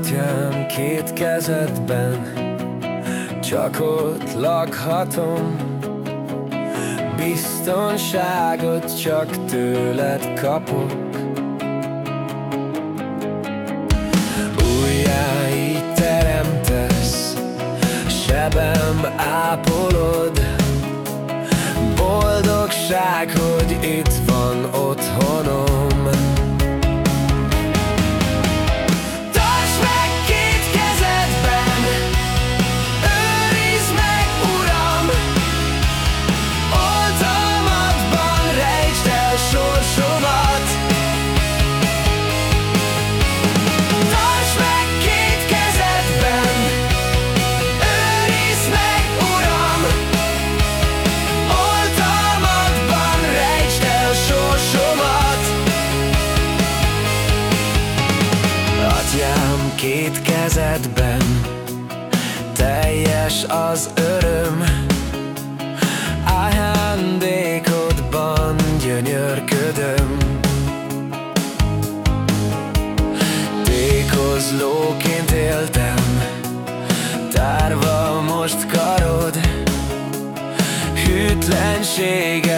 Atyám két kezedben Csak ott lakhatom. Biztonságot csak tőled kapok. Újjá így teremtesz Sebem ápolod. Boldogság, hogy itt van otthonom Bástyám két kezedben Teljes az öröm Ajándékodban gyönyörködöm Tékozlóként éltem Tárva most karod hűtlensége.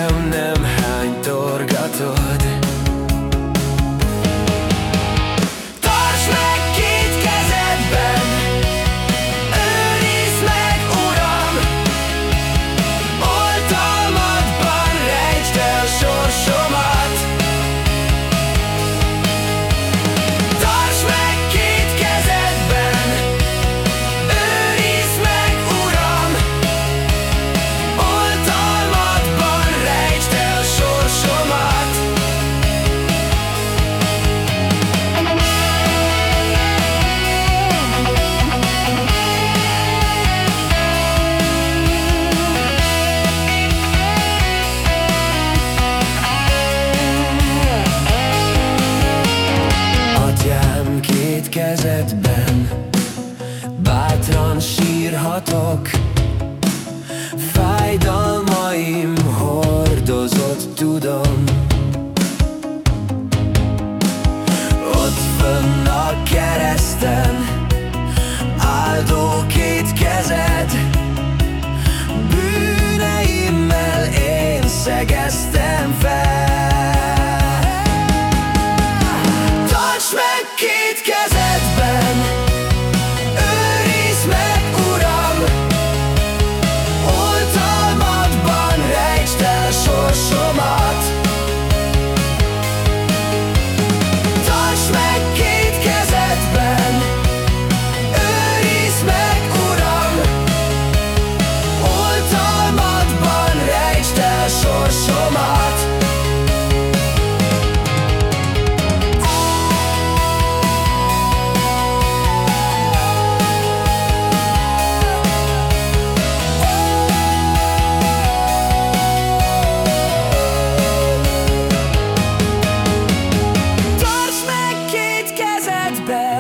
kezedben. Bátran sírhatok Fájdalmaim hordozott tudom. Ott fönn a kereszten Áldó két kezed. Bűneimmel én szegeztem fel. Tarts meg két kezed!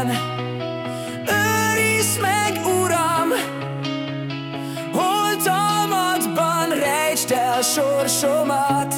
szívemben Őrizd meg, Uram Holtalmadban rejtsd el sorsomat.